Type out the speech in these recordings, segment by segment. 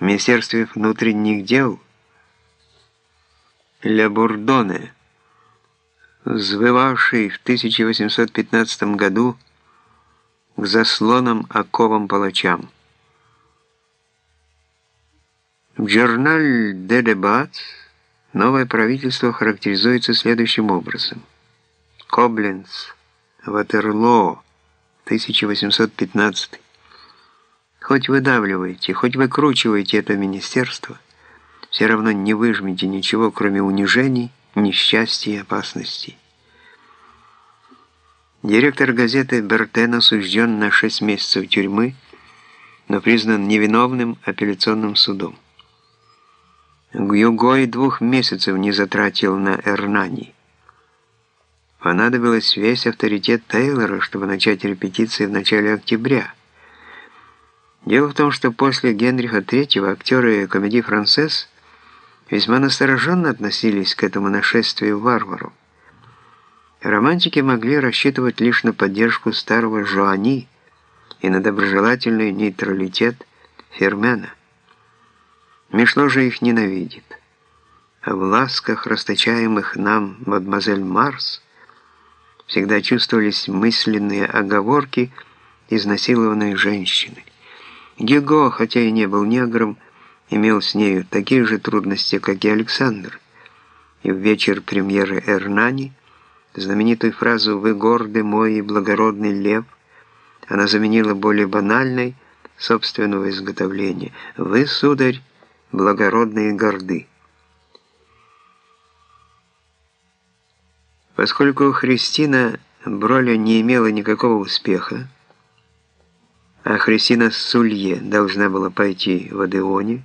Министерстве внутренних дел Ля Бурдоне, взвывавший в 1815 году к заслонам оковам палачам. В журнале «Де Дебат» новое правительство характеризуется следующим образом. Кобленц, Ватерлоо, 1815. Хоть выдавливаете, хоть выкручиваете это министерство, все равно не выжмете ничего, кроме унижений, несчастья и опасностей. Директор газеты Бертен осужден на 6 месяцев тюрьмы, но признан невиновным апелляционным судом. Гюго и двух месяцев не затратил на Эрнани. Понадобилось весь авторитет Тейлора, чтобы начать репетиции в начале октября. Дело в том, что после Генриха III актеры комедии «Францесс» весьма настороженно относились к этому нашествию варваров. Романтики могли рассчитывать лишь на поддержку старого Жуани и на доброжелательный нейтралитет Фермена. Мишло же их ненавидит. А в ласках, расточаемых нам мадемуазель Марс, всегда чувствовались мысленные оговорки изнасилованной женщины. Гюго, хотя и не был негром, имел с нею такие же трудности, как и Александр. И в вечер премьеры «Эрнани» знаменитую фразу «Вы гордый мой благородный лев» она заменила более банальной собственного изготовления «Вы, сударь, благородные горды». Поскольку Христина Броля не имела никакого успеха, а Христина Сулье должна была пойти в Адеоне,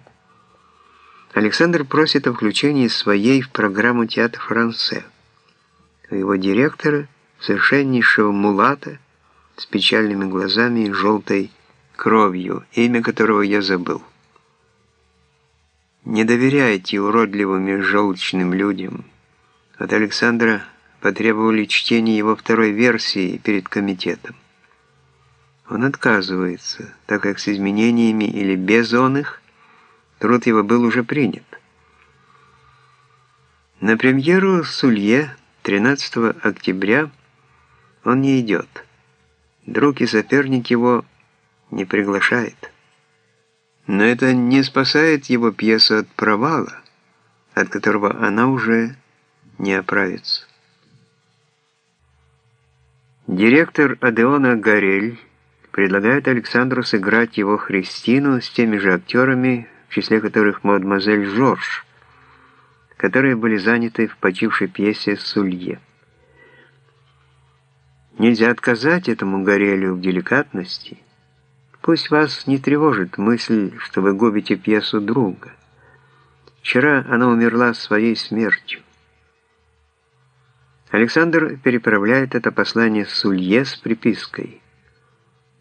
Александр просит о включении своей в программу театр Франце. У его директора, совершеннейшего мулата, с печальными глазами и желтой кровью, имя которого я забыл. Не доверяйте уродливым и желчным людям. От Александра потребовали чтения его второй версии перед комитетом. Он отказывается, так как с изменениями или без он их Труд его был уже принят. На премьеру Сулье 13 октября он не идет. Друг и соперник его не приглашает. Но это не спасает его пьесу от провала, от которого она уже не оправится. Директор Адеона Гарель предлагает Александру сыграть его Христину с теми же актерами, в числе которых мадемуазель Жорж, которые были заняты в почившей пьесе «Сулье». Нельзя отказать этому Горелю в деликатности. Пусть вас не тревожит мысль, что вы губите пьесу друга. Вчера она умерла своей смертью. Александр переправляет это послание Сулье с припиской.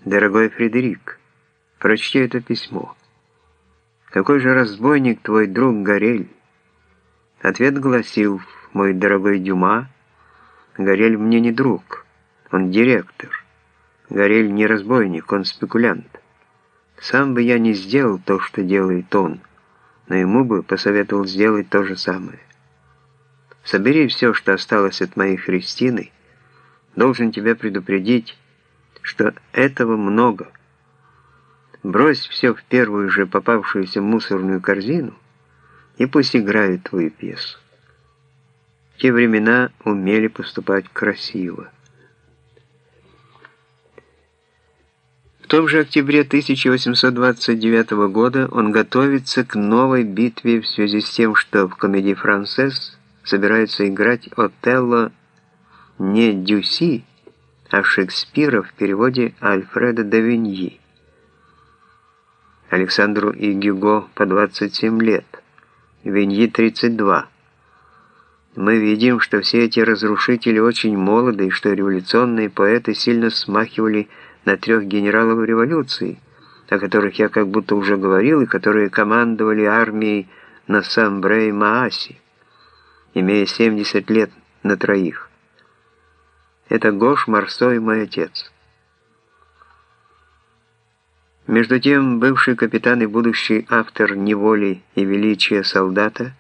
«Дорогой Фредерик, прочти это письмо». «Какой же разбойник твой друг Горель?» Ответ гласил, «Мой дорогой Дюма, Горель мне не друг, он директор. Горель не разбойник, он спекулянт. Сам бы я не сделал то, что делает он, но ему бы посоветовал сделать то же самое. Собери все, что осталось от моей Христины, должен тебя предупредить, что этого много». Брось все в первую же попавшуюся мусорную корзину и пусть играют твою пьесу. В те времена умели поступать красиво. В том же октябре 1829 года он готовится к новой битве в связи с тем, что в комедии «Францесс» собирается играть Отелло не Дюси, а Шекспира в переводе Альфреда де Виньи. Александру и Гюго по 27 лет, Виньи 32. Мы видим, что все эти разрушители очень молоды, и что революционные поэты сильно смахивали на трех генералов революции, о которых я как будто уже говорил, и которые командовали армией на Самбре и Мааси, имея 70 лет на троих. Это Гош, Марсо и мой отец. Между тем, бывший капитан и будущий автор «Неволи и величия солдата»